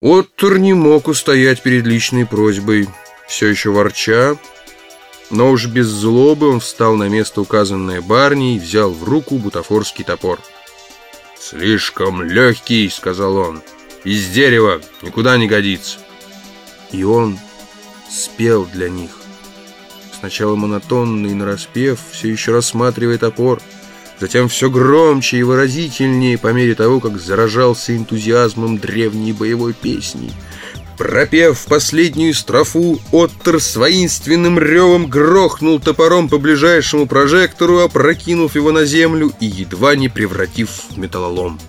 Оттер не мог устоять перед личной просьбой. Все еще ворча, но уж без злобы он встал на место, указанное Барни, и взял в руку бутафорский топор. «Слишком легкий», — сказал он. «Из дерева никуда не годится». И он спел для них. Сначала монотонный, нараспев, все еще рассматривая топор, затем все громче и выразительнее по мере того, как заражался энтузиазмом древней боевой песни. Пропев последнюю строфу, Оттер с воинственным ревом грохнул топором по ближайшему прожектору, опрокинув его на землю и едва не превратив в металлолом.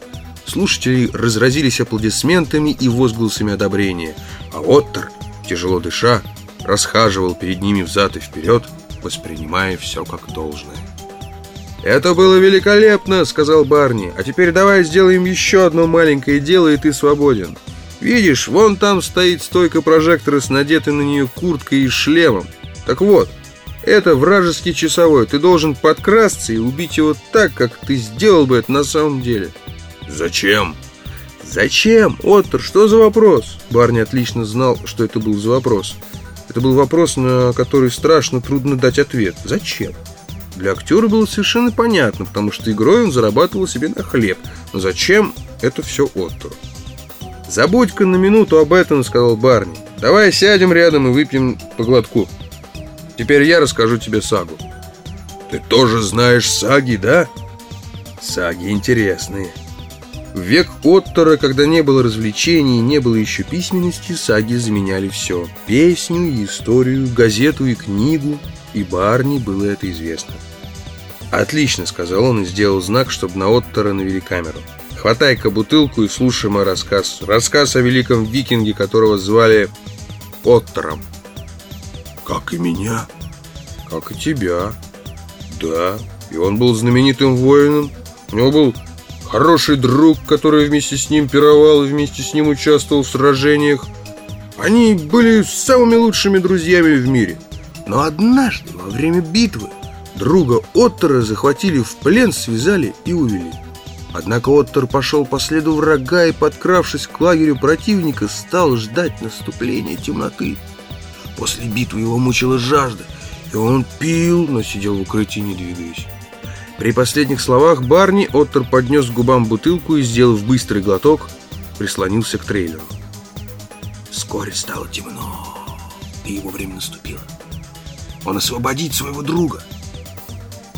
Слушатели разразились аплодисментами и возгласами одобрения, а Оттер, тяжело дыша, расхаживал перед ними взад и вперед, воспринимая все как должное. «Это было великолепно!» — сказал Барни. «А теперь давай сделаем еще одно маленькое дело, и ты свободен. Видишь, вон там стоит стойка прожектора с надетой на нее курткой и шлемом. Так вот, это вражеский часовой. Ты должен подкрасться и убить его так, как ты сделал бы это на самом деле». «Зачем?» «Зачем? Оттер, что за вопрос?» Барни отлично знал, что это был за вопрос. Это был вопрос, на который страшно трудно дать ответ. «Зачем?» Для актера было совершенно понятно, потому что игрой он зарабатывал себе на хлеб. Но зачем это все Оттору? «Забудь-ка на минуту об этом», — сказал Барни. «Давай сядем рядом и выпьем по глотку. Теперь я расскажу тебе сагу». «Ты тоже знаешь саги, да?» «Саги интересные». В век Оттора, когда не было развлечений, не было еще письменности, саги заменяли все. Песню и историю, газету и книгу, и Барни было это известно. «Отлично», — сказал он и сделал знак, чтобы на Оттора навели камеру. «Хватай-ка бутылку и слушай мой рассказ. Рассказ о великом викинге, которого звали Оттором». «Как и меня?» «Как и тебя». «Да, и он был знаменитым воином. У него был хороший друг, который вместе с ним пировал и вместе с ним участвовал в сражениях. Они были самыми лучшими друзьями в мире. Но однажды во время битвы Друга Оттера захватили в плен, связали и увели. Однако Оттер пошел по следу врага и, подкравшись к лагерю противника, стал ждать наступления темноты. После битвы его мучила жажда, и он пил, но сидел в укрытии, не двигаясь. При последних словах Барни Оттер поднес к губам бутылку и, сделав быстрый глоток, прислонился к трейлеру. Вскоре стало темно, и его время наступило. Он освободит своего друга —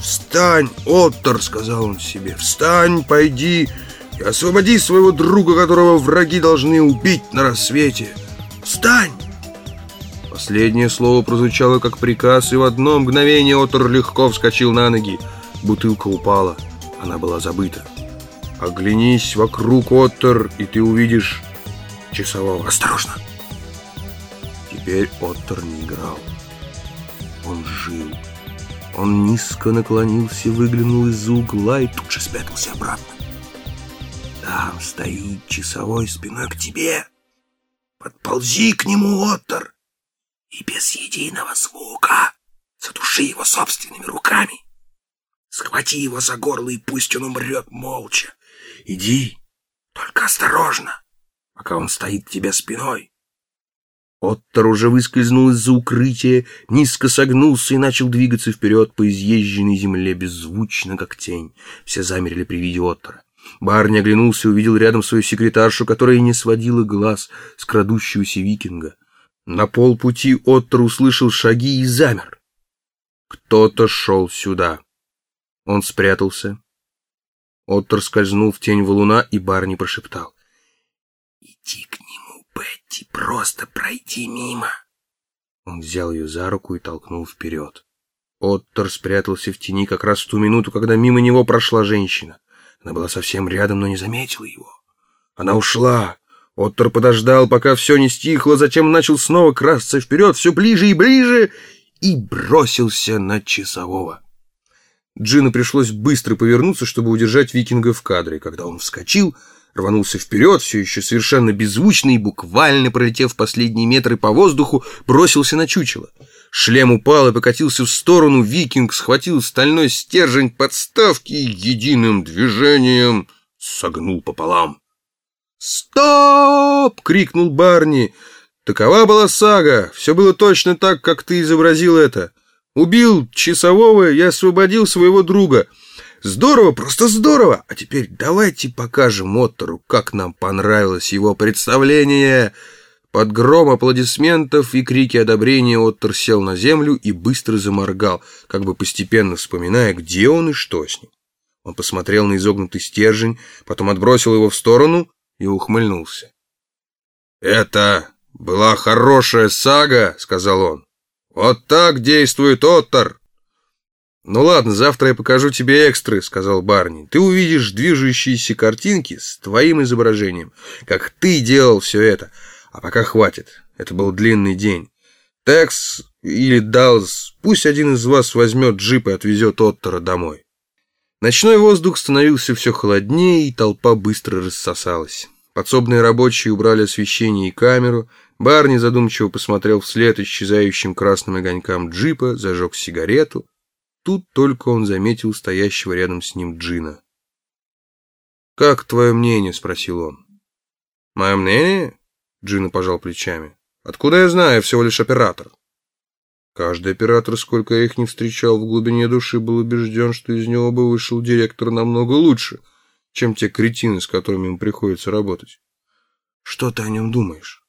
«Встань, Оттер!» — сказал он себе. «Встань, пойди и освободи своего друга, которого враги должны убить на рассвете! Встань!» Последнее слово прозвучало как приказ, и в одно мгновение Оттер легко вскочил на ноги. Бутылка упала. Она была забыта. «Оглянись вокруг, Оттер, и ты увидишь часового. Осторожно!» Теперь Оттер не играл. Он жил. Он низко наклонился, выглянул из-за угла и тут же спрятался обратно. Там стоит часовой спиной к тебе. Подползи к нему, Оттер, и без единого звука задуши его собственными руками. Схвати его за горло, и пусть он умрет молча. Иди, только осторожно, пока он стоит тебе спиной. Оттор уже выскользнул из-за укрытия, низко согнулся и начал двигаться вперед по изъезженной земле, беззвучно, как тень. Все замерли при виде Оттора. Барни оглянулся и увидел рядом свою секретаршу, которая не сводила глаз с крадущегося викинга. На полпути Оттор услышал шаги и замер. Кто-то шел сюда. Он спрятался. Оттор скользнул в тень валуна, и Барни прошептал. «Иди к нему». Бетти, просто пройди мимо. Он взял ее за руку и толкнул вперед. Оттер спрятался в тени как раз в ту минуту, когда мимо него прошла женщина. Она была совсем рядом, но не заметила его. Она ушла. Оттер подождал, пока все не стихло, затем начал снова красться вперед, все ближе и ближе, и бросился на часового. Джину пришлось быстро повернуться, чтобы удержать викинга в кадре. Когда он вскочил, рванулся вперед, все еще совершенно беззвучно и, буквально пролетев последние метры по воздуху, бросился на чучело. Шлем упал и покатился в сторону, викинг схватил стальной стержень подставки и единым движением согнул пополам. «Стоп!» — крикнул Барни. Такова была сага. Все было точно так, как ты изобразил это. Убил часового и освободил своего друга. Здорово, просто здорово. А теперь давайте покажем Оттору, как нам понравилось его представление. Под гром аплодисментов и крики одобрения Оттер сел на землю и быстро заморгал, как бы постепенно вспоминая, где он и что с ним. Он посмотрел на изогнутый стержень, потом отбросил его в сторону и ухмыльнулся. «Это была хорошая сага», — сказал он. «Вот так действует Оттер». «Ну ладно, завтра я покажу тебе экстры», — сказал Барни. «Ты увидишь движущиеся картинки с твоим изображением, как ты делал все это». А пока хватит. Это был длинный день. Текс или Далс, пусть один из вас возьмет джип и отвезет Оттора домой. Ночной воздух становился все холоднее, и толпа быстро рассосалась. Подсобные рабочие убрали освещение и камеру. Барни задумчиво посмотрел вслед исчезающим красным огонькам джипа, зажег сигарету. Тут только он заметил стоящего рядом с ним Джина. «Как твое мнение?» — спросил он. «Мое мнение? Джина пожал плечами. «Откуда я знаю? Я всего лишь оператор». Каждый оператор, сколько я их не встречал, в глубине души был убежден, что из него бы вышел директор намного лучше, чем те кретины, с которыми ему приходится работать. Что ты о нем думаешь?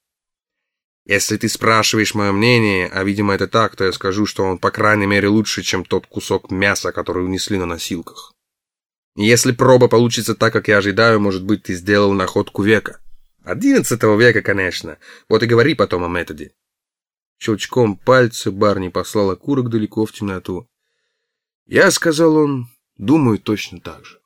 Если ты спрашиваешь мое мнение, а, видимо, это так, то я скажу, что он, по крайней мере, лучше, чем тот кусок мяса, который унесли на носилках. Если проба получится так, как я ожидаю, может быть, ты сделал находку века. Одиннадцатого века, конечно. Вот и говори потом о методе. Щелчком пальца Барни послал окурок далеко в темноту. Я, сказал он, думаю точно так же.